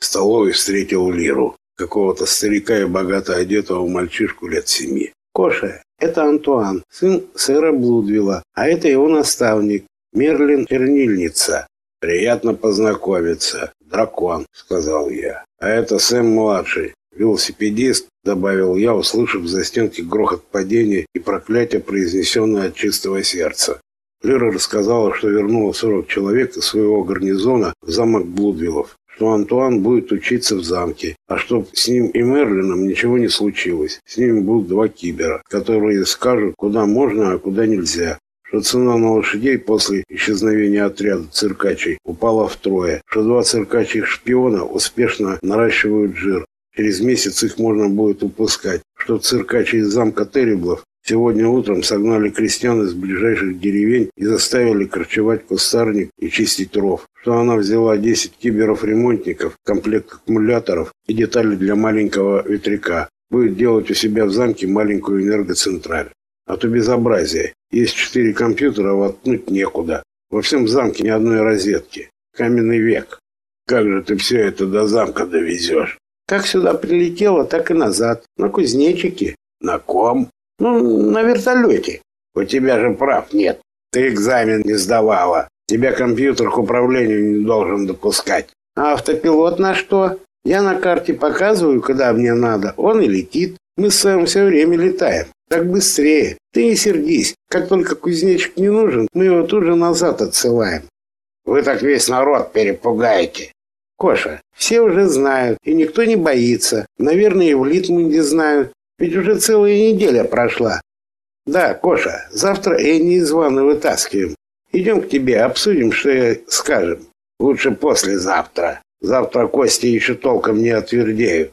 В столовой встретил Лиру, какого-то старика и богато одетого мальчишку лет семи. «Коша, это Антуан, сын сэра Блудвилла, а это его наставник, Мерлин Чернильница. Приятно познакомиться, дракон», — сказал я. «А это Сэм-младший, велосипедист», — добавил я, услышав за стенки грохот падения и проклятие, произнесенное от чистого сердца. Лера рассказала, что вернула 40 человек из своего гарнизона в замок Блудвиллов, что Антуан будет учиться в замке, а чтоб с ним и Мерлином ничего не случилось. С ними будут два кибера, которые скажут, куда можно, а куда нельзя. Что цена на лошадей после исчезновения отряда циркачей упала втрое, что два циркачьих шпиона успешно наращивают жир. Через месяц их можно будет упускать, что циркачи из замка Тереблов Сегодня утром согнали крестьян из ближайших деревень и заставили корчевать кустарник и чистить ров. Что она взяла 10 киберов-ремонтников, комплект аккумуляторов и детали для маленького ветряка. Будет делать у себя в замке маленькую энергоцентраль. А то безобразие. Есть четыре компьютера, воткнуть некуда. Во всем замке ни одной розетки. Каменный век. Как же ты все это до замка довезешь? Как сюда прилетело, так и назад. На кузнечике. На ком? Ну, на вертолете. У тебя же прав нет. Ты экзамен не сдавала. Тебя компьютер к управлению не должен допускать. А автопилот на что? Я на карте показываю, куда мне надо. Он и летит. Мы с вами все время летаем. Так быстрее. Ты не сердись. Как только кузнечик не нужен, мы его тут же назад отсылаем. Вы так весь народ перепугаете. Коша, все уже знают, и никто не боится. Наверное, и в Литмунде знают. Ведь уже целая неделя прошла. Да, Коша, завтра Энни из ванны вытаскиваем. Идем к тебе, обсудим, что скажем. Лучше послезавтра. Завтра кости еще толком не отвердеют.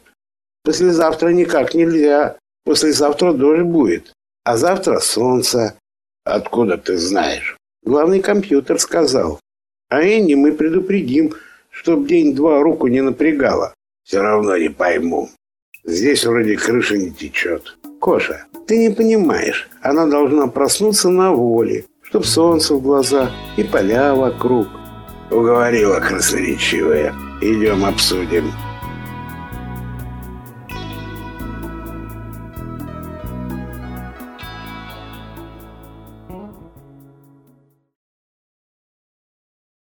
Послезавтра никак нельзя. Послезавтра дождь будет. А завтра солнце. Откуда ты знаешь? Главный компьютер сказал. А Энни мы предупредим, чтоб день-два руку не напрягала. Все равно не пойму. Здесь вроде крыша не течет. Коша, ты не понимаешь. Она должна проснуться на воле, чтоб солнце в глаза и поля вокруг. Уговорила красноречивая. Идем обсудим.